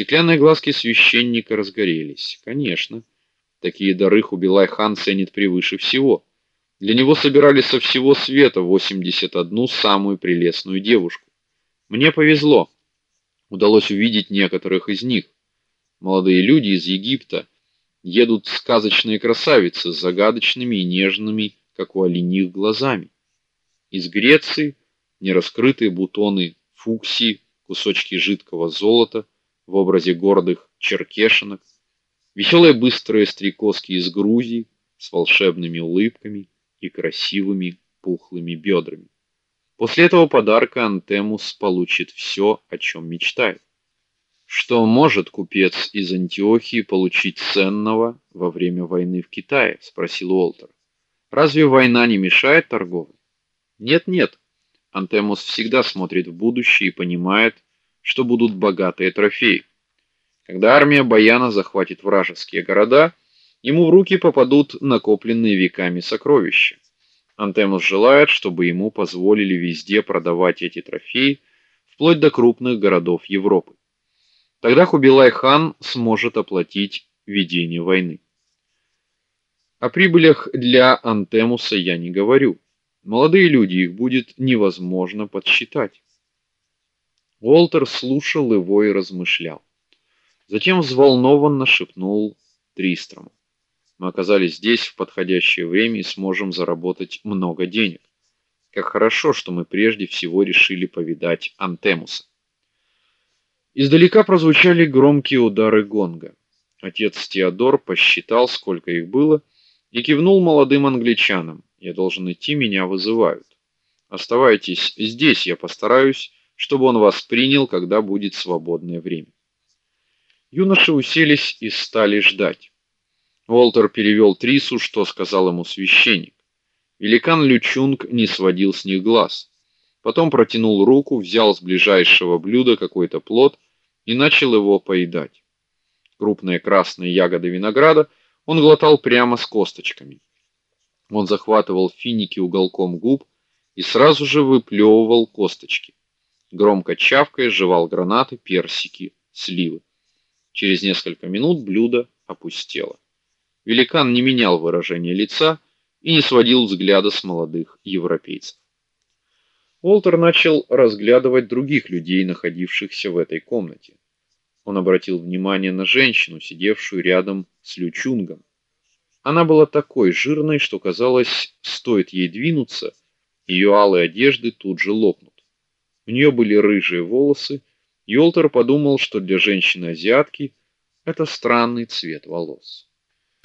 Стеклянные глазки священника разгорелись. Конечно, такие дары Хубилай-хан ценит превыше всего. Для него собирали со всего света 81 самую прелестную девушку. Мне повезло. Удалось увидеть некоторых из них. Молодые люди из Египта едут сказочные красавицы с загадочными и нежными, как у оленьих, глазами. Из Греции нераскрытые бутоны фуксии, кусочки жидкого золота в образе гордых черкешенок, веселые быстрые стрекозки из Грузии с волшебными улыбками и красивыми пухлыми бедрами. После этого подарка Антемус получит все, о чем мечтает. Что может купец из Антиохии получить ценного во время войны в Китае, спросил Уолтер. Разве война не мешает торговле? Нет, нет. Антемус всегда смотрит в будущее и понимает, что будут богатые трофеи. Когда армия Баяна захватит вражеские города, ему в руки попадут накопленные веками сокровища. Антемус желает, чтобы ему позволили везде продавать эти трофеи, вплоть до крупных городов Европы. Тогда Хубилай-хан сможет оплатить ведение войны. О прибылях для Антемуса я не говорю. Молодые люди их будет невозможно подсчитать. Уолтер слушал его и размышлял. Затем взволнованно шепнул Тристрому: "Мы оказались здесь в подходящее время и сможем заработать много денег. Как хорошо, что мы прежде всего решили повидать Антемуса". Издалека прозвучали громкие удары гонга. Отец Теодор посчитал, сколько их было, и кивнул молодым англичанам. Я должен идти, меня вызывают. Оставайтесь здесь, я постараюсь, чтобы он вас принял, когда будет свободное время. Юноши уселись и стали ждать. Уолтер перевел Трису, что сказал ему священник. Великан Лючунг не сводил с них глаз. Потом протянул руку, взял с ближайшего блюда какой-то плод и начал его поедать. Крупные красные ягоды винограда он глотал прямо с косточками. Он захватывал финики уголком губ и сразу же выплевывал косточки. Громко чавкая жевал гранаты, персики, сливы. Через несколько минут блюдо опустело. Великан не менял выражения лица и не сводил взгляда с молодых европейцев. Уолтер начал разглядывать других людей, находившихся в этой комнате. Он обратил внимание на женщину, сидевшую рядом с Лючунгом. Она была такой жирной, что казалось, стоит ей двинуться, ее алые одежды тут же лопнут. У нее были рыжие волосы, и Олтер подумал, что для женщины-азиатки это странный цвет волос.